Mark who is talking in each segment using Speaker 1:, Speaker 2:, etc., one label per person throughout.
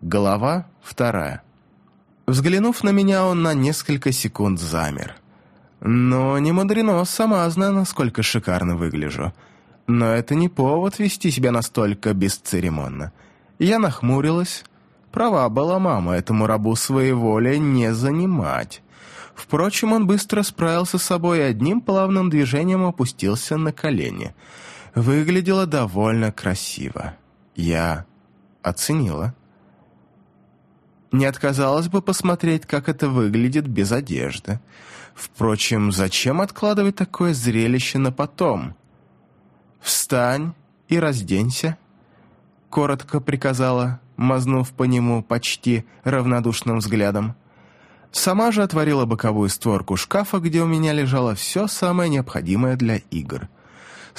Speaker 1: Голова вторая. Взглянув на меня, он на несколько секунд замер. Но не мудрено, сама знаю, насколько шикарно выгляжу. Но это не повод вести себя настолько бесцеремонно. Я нахмурилась. Права была мама, этому рабу своей воли не занимать. Впрочем, он быстро справился с собой и одним плавным движением опустился на колени. Выглядело довольно красиво. Я оценила. Не отказалась бы посмотреть, как это выглядит без одежды. Впрочем, зачем откладывать такое зрелище на потом? «Встань и разденься», — коротко приказала, мазнув по нему почти равнодушным взглядом. Сама же отворила боковую створку шкафа, где у меня лежало все самое необходимое для игр.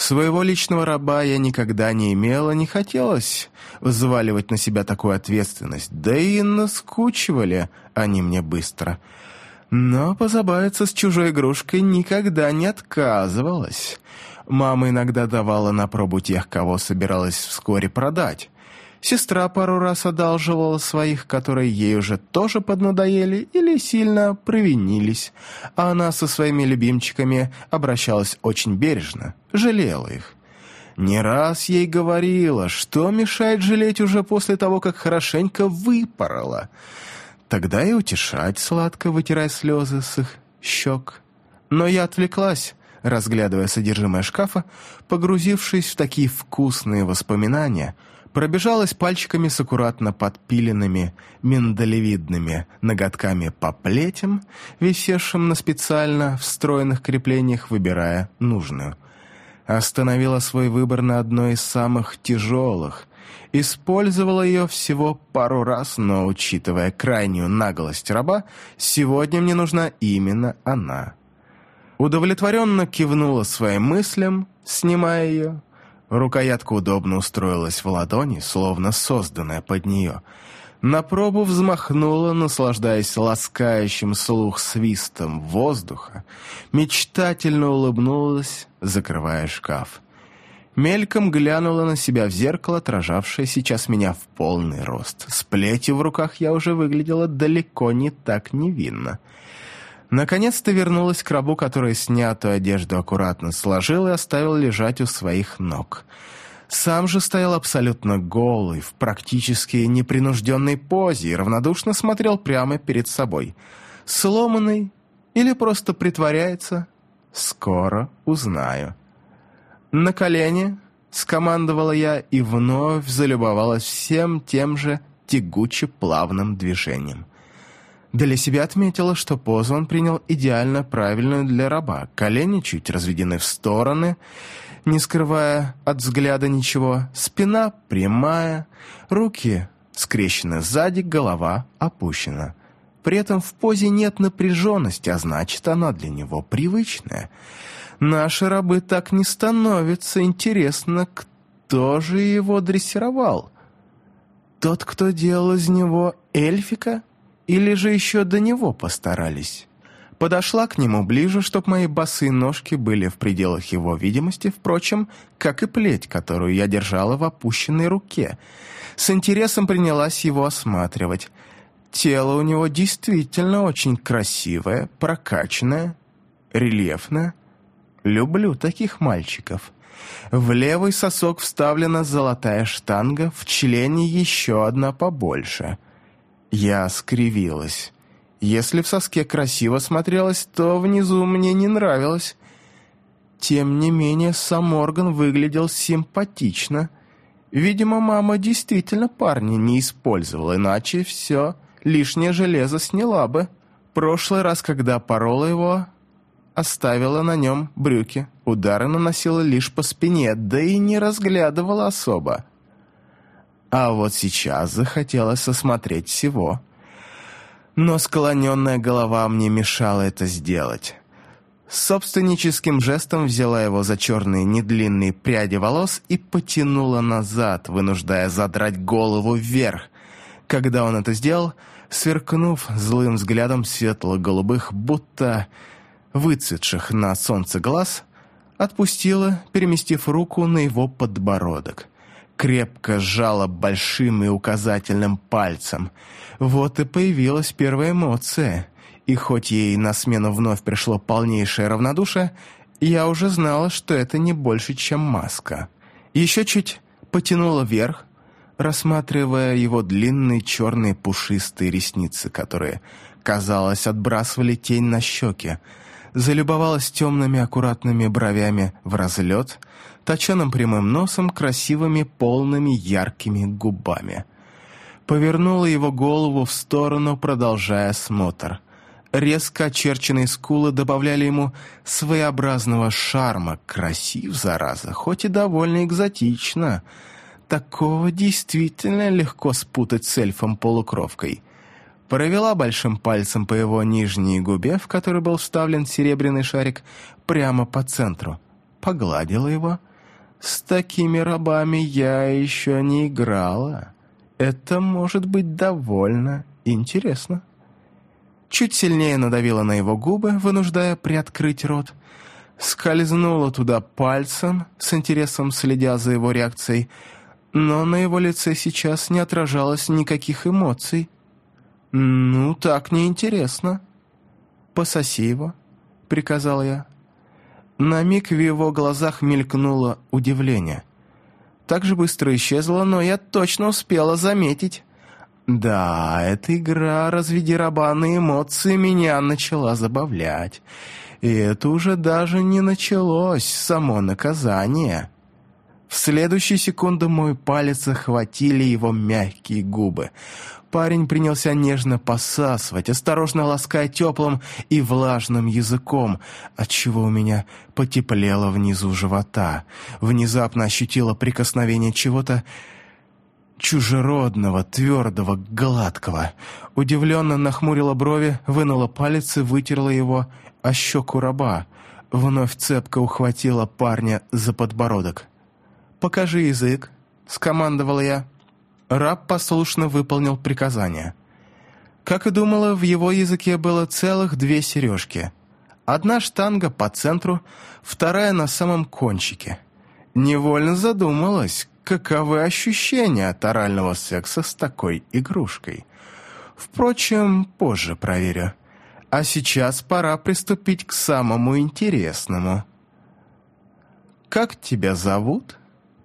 Speaker 1: Своего личного раба я никогда не имела, не хотелось взваливать на себя такую ответственность, да и наскучивали они мне быстро — но позабавиться с чужой игрушкой никогда не отказывалась. Мама иногда давала на пробу тех, кого собиралась вскоре продать. Сестра пару раз одалживала своих, которые ей уже тоже поднадоели или сильно провинились, а она со своими любимчиками обращалась очень бережно, жалела их. Не раз ей говорила, что мешает жалеть уже после того, как хорошенько выпорола — Тогда и утешать сладко, вытирая слезы с их щек. Но я отвлеклась, разглядывая содержимое шкафа, погрузившись в такие вкусные воспоминания, пробежалась пальчиками с аккуратно подпиленными миндалевидными ноготками по плетям, висевшим на специально встроенных креплениях, выбирая нужную. Остановила свой выбор на одной из самых тяжелых, Использовала ее всего пару раз, но, учитывая крайнюю наглость раба, сегодня мне нужна именно она. Удовлетворенно кивнула своим мыслям, снимая ее. Рукоятка удобно устроилась в ладони, словно созданная под нее. На пробу взмахнула, наслаждаясь ласкающим слух свистом воздуха, мечтательно улыбнулась, закрывая шкаф. Мельком глянула на себя в зеркало, отражавшее сейчас меня в полный рост. С плетью в руках я уже выглядела далеко не так невинно. Наконец-то вернулась к рабу, который снятую одежду аккуратно сложил и оставил лежать у своих ног. Сам же стоял абсолютно голый, в практически непринужденной позе и равнодушно смотрел прямо перед собой. Сломанный или просто притворяется? Скоро узнаю. «На колени!» — скомандовала я и вновь залюбовалась всем тем же тягуче-плавным движением. Для себя отметила, что позу он принял идеально правильную для раба. Колени чуть разведены в стороны, не скрывая от взгляда ничего. Спина прямая, руки скрещены сзади, голова опущена. При этом в позе нет напряженности, а значит, она для него привычная. Наши рабы так не становятся. Интересно, кто же его дрессировал? Тот, кто делал из него эльфика? Или же еще до него постарались? Подошла к нему ближе, чтоб мои босые ножки были в пределах его видимости, впрочем, как и плеть, которую я держала в опущенной руке. С интересом принялась его осматривать. Тело у него действительно очень красивое, прокачанное, рельефное. Люблю таких мальчиков. В левый сосок вставлена золотая штанга, в члене еще одна побольше. Я скривилась. Если в соске красиво смотрелось, то внизу мне не нравилось. Тем не менее, сам орган выглядел симпатично. Видимо, мама действительно парня не использовала, иначе все лишнее железо сняла бы. Прошлый раз, когда порола его, оставила на нем брюки, удары наносила лишь по спине, да и не разглядывала особо. А вот сейчас захотелось осмотреть всего. Но склоненная голова мне мешала это сделать. Собственническим жестом взяла его за черные недлинные пряди волос и потянула назад, вынуждая задрать голову вверх. Когда он это сделал, сверкнув злым взглядом светло-голубых, будто выцветших на солнце глаз, отпустила, переместив руку на его подбородок. Крепко сжала большим и указательным пальцем. Вот и появилась первая эмоция. И хоть ей на смену вновь пришло полнейшее равнодушие, я уже знала, что это не больше, чем маска. Еще чуть потянула вверх, рассматривая его длинные черные пушистые ресницы, которые, казалось, отбрасывали тень на щеки, залюбовалась темными аккуратными бровями в разлет — точеным прямым носом, красивыми, полными, яркими губами. Повернула его голову в сторону, продолжая смотр. Резко очерченные скулы добавляли ему своеобразного шарма. Красив, зараза, хоть и довольно экзотично. Такого действительно легко спутать с эльфом-полукровкой. Провела большим пальцем по его нижней губе, в которой был вставлен серебряный шарик, прямо по центру. Погладила его — с такими рабами я еще не играла. Это может быть довольно интересно. Чуть сильнее надавила на его губы, вынуждая приоткрыть рот. Скользнула туда пальцем, с интересом следя за его реакцией, но на его лице сейчас не отражалось никаких эмоций. «Ну, так неинтересно». «Пососи его», — приказал я. На миг в его глазах мелькнуло удивление. Так же быстро исчезло, но я точно успела заметить. Да, эта игра «Разведи раба эмоции» меня начала забавлять. И это уже даже не началось, само наказание. В следующую секунду мой палец охватили его мягкие губы. Парень принялся нежно посасывать, осторожно лаская теплым и влажным языком, отчего у меня потеплело внизу живота. Внезапно ощутила прикосновение чего-то чужеродного, твердого, гладкого. Удивленно нахмурила брови, вынула палец и вытерла его о щеку раба. Вновь цепко ухватила парня за подбородок. «Покажи язык», — скомандовала я. Раб послушно выполнил приказание. Как и думала, в его языке было целых две сережки. Одна штанга по центру, вторая на самом кончике. Невольно задумалась, каковы ощущения от орального секса с такой игрушкой. Впрочем, позже проверю. А сейчас пора приступить к самому интересному. «Как тебя зовут?»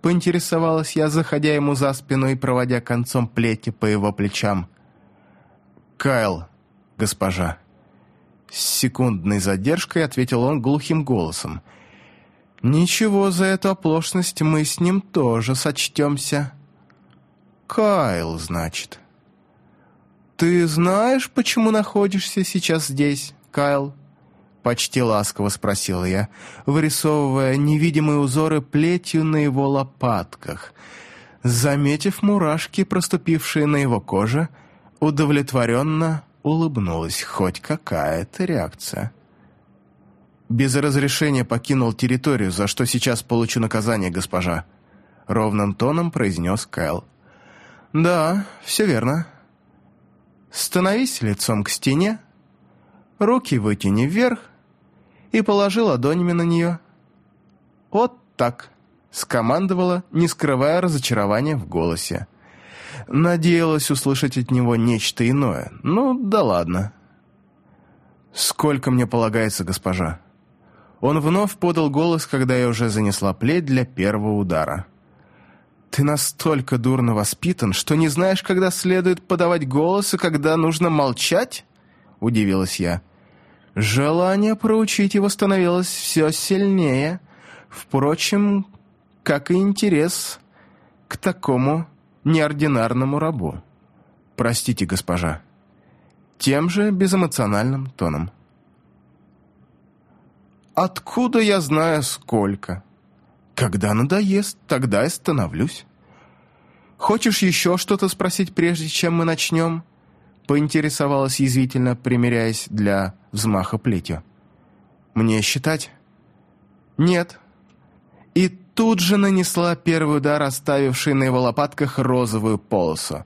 Speaker 1: Поинтересовалась я, заходя ему за спину и проводя концом плети по его плечам. «Кайл, госпожа». С секундной задержкой ответил он глухим голосом. «Ничего за эту оплошность мы с ним тоже сочтемся». «Кайл, значит». «Ты знаешь, почему находишься сейчас здесь, Кайл?» Почти ласково спросил я, вырисовывая невидимые узоры плетью на его лопатках. Заметив мурашки, проступившие на его коже, удовлетворенно улыбнулась хоть какая-то реакция. «Без разрешения покинул территорию, за что сейчас получу наказание, госпожа», — ровным тоном произнес Кайл. «Да, все верно. Становись лицом к стене, руки вытяни вверх, и положи ладонями на нее. «Вот так», — скомандовала, не скрывая разочарования в голосе. Надеялась услышать от него нечто иное. Ну, да ладно. «Сколько мне полагается, госпожа?» Он вновь подал голос, когда я уже занесла плеть для первого удара. «Ты настолько дурно воспитан, что не знаешь, когда следует подавать голос и когда нужно молчать?» — удивилась я. Желание проучить его становилось все сильнее. Впрочем, как и интерес к такому неординарному рабу. «Простите, госпожа». Тем же безэмоциональным тоном. «Откуда я знаю сколько? Когда надоест, тогда и становлюсь. Хочешь еще что-то спросить, прежде чем мы начнем?» Поинтересовалась язвительно, примеряясь для взмаха плетью. «Мне считать?» «Нет». И тут же нанесла первый удар, оставивший на его лопатках розовую полосу.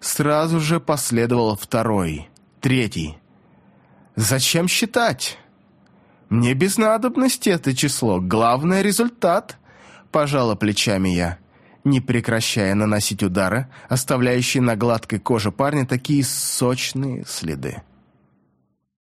Speaker 1: Сразу же последовал второй, третий. «Зачем считать?» «Мне без надобности это число. Главное — результат», — пожала плечами я. Не прекращая наносить удары, оставляющие на гладкой коже парня такие сочные следы.